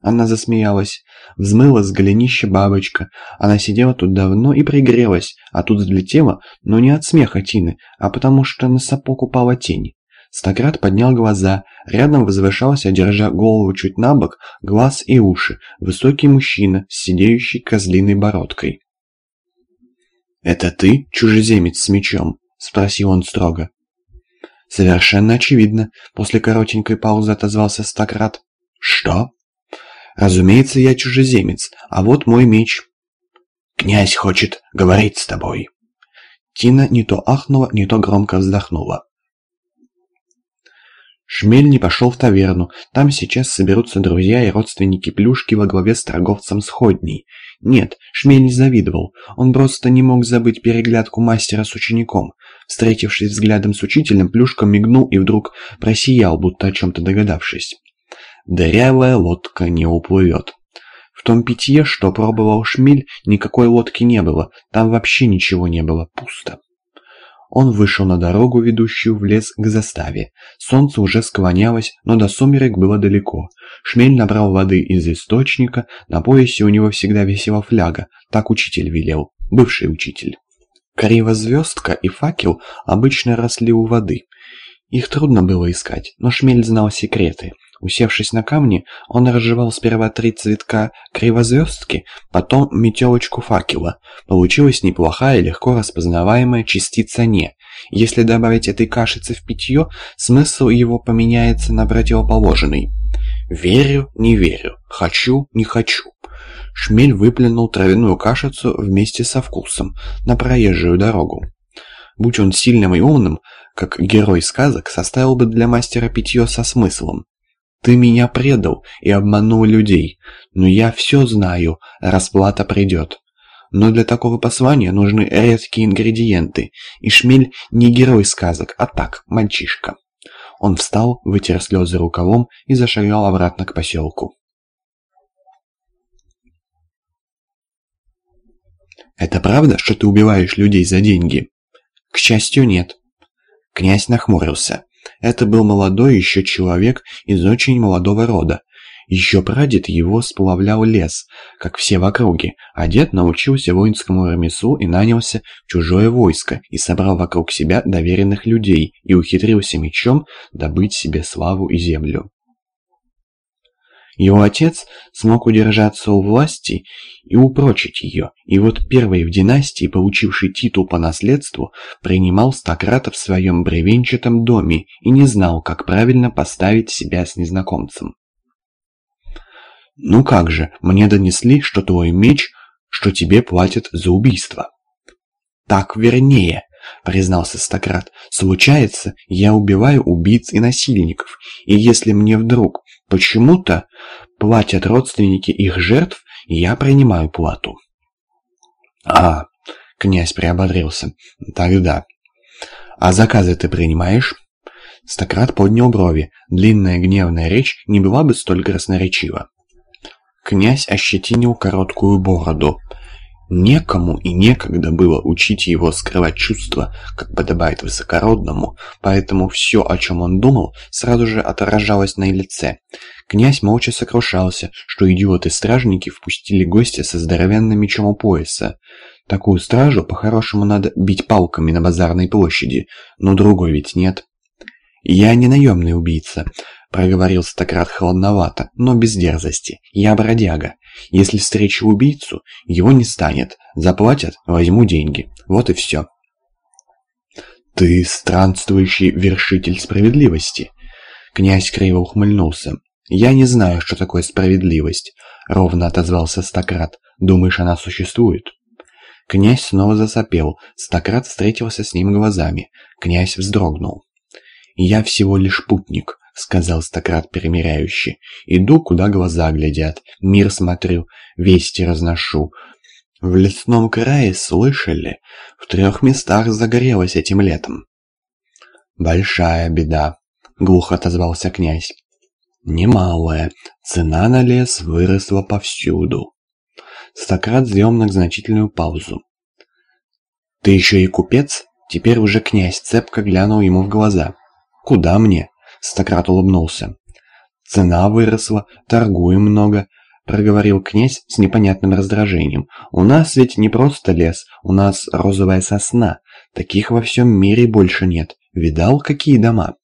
Она засмеялась. Взмыла с голенища бабочка. Она сидела тут давно и пригрелась, а тут взлетела, но не от смеха Тины, а потому что на сапог упала тень. Стократ поднял глаза. Рядом возвышался, держа голову чуть на бок, глаз и уши, высокий мужчина с козлиной бородкой. «Это ты, чужеземец с мечом?» – спросил он строго. «Совершенно очевидно», – после коротенькой паузы отозвался Стократ. «Что?» «Разумеется, я чужеземец, а вот мой меч». «Князь хочет говорить с тобой». Тина не то ахнула, не то громко вздохнула. Шмель не пошел в таверну, там сейчас соберутся друзья и родственники Плюшки во главе с торговцем сходней. Нет, Шмель не завидовал, он просто не мог забыть переглядку мастера с учеником. Встретившись взглядом с учителем, Плюшка мигнул и вдруг просиял, будто о чем-то догадавшись. Дырявая лодка не уплывет. В том питье, что пробовал Шмель, никакой лодки не было, там вообще ничего не было, пусто. Он вышел на дорогу, ведущую в лес к заставе. Солнце уже склонялось, но до сумерек было далеко. Шмель набрал воды из источника, на поясе у него всегда висела фляга, так учитель велел, бывший учитель. Кривозвездка и факел обычно росли у воды. Их трудно было искать, но Шмель знал секреты. Усевшись на камни, он разжевал сперва три цветка кривозвездки, потом метелочку факела. Получилась неплохая, легко распознаваемая частица «не». Если добавить этой кашицы в питье, смысл его поменяется на противоположный. «Верю, не верю. Хочу, не хочу». Шмель выплюнул травяную кашицу вместе со вкусом на проезжую дорогу. Будь он сильным и умным, как герой сказок, составил бы для мастера питье со смыслом. Ты меня предал и обманул людей, но я все знаю, расплата придет. Но для такого послания нужны редкие ингредиенты, и Шмель не герой сказок, а так, мальчишка. Он встал, вытер слезы рукавом и зашагал обратно к поселку. «Это правда, что ты убиваешь людей за деньги?» «К счастью, нет». Князь нахмурился. Это был молодой еще человек из очень молодого рода. Еще прадед его сплавлял лес, как все в округе, а дед научился воинскому ремеслу и нанялся в чужое войско и собрал вокруг себя доверенных людей и ухитрился мечом добыть себе славу и землю. Его отец смог удержаться у власти и упрочить ее, и вот первый в династии, получивший титул по наследству, принимал стократа в своем бревенчатом доме и не знал, как правильно поставить себя с незнакомцем. «Ну как же, мне донесли, что твой меч, что тебе платят за убийство». «Так вернее», — признался Стократ. «Случается, я убиваю убийц и насильников, и если мне вдруг почему-то платят родственники их жертв, я принимаю плату». «А, — князь приободрился, — тогда. А заказы ты принимаешь?» Стократ поднял брови. Длинная гневная речь не была бы столь красноречива. Князь ощетинил короткую бороду. Некому и некогда было учить его скрывать чувства, как подобает высокородному, поэтому все, о чем он думал, сразу же отражалось на лице. Князь молча сокрушался, что идиоты-стражники впустили гостя со здоровенным мечом у пояса. Такую стражу по-хорошему надо бить палками на базарной площади, но другой ведь нет. «Я не наемный убийца», — проговорил Стократ холодновато, но без дерзости. «Я бродяга. Если встречу убийцу, его не станет. Заплатят, возьму деньги. Вот и все». «Ты странствующий вершитель справедливости», — князь криво ухмыльнулся. «Я не знаю, что такое справедливость», — ровно отозвался Стократ. «Думаешь, она существует?» Князь снова засопел. Стократ встретился с ним глазами. Князь вздрогнул. «Я всего лишь путник», — сказал Стократ примиряюще. «Иду, куда глаза глядят, мир смотрю, вести разношу. В лесном крае, слышали, в трех местах загорелось этим летом». «Большая беда», — глухо отозвался князь. «Немалая. Цена на лес выросла повсюду». Стократ сделал многозначительную паузу. «Ты еще и купец?» Теперь уже князь цепко глянул ему в глаза. «Куда мне?» – Стократ улыбнулся. цена выросла, торгуем много», — проговорил князь с непонятным раздражением. «У нас ведь не просто лес, у нас розовая сосна. Таких во всем мире больше нет. Видал, какие дома?»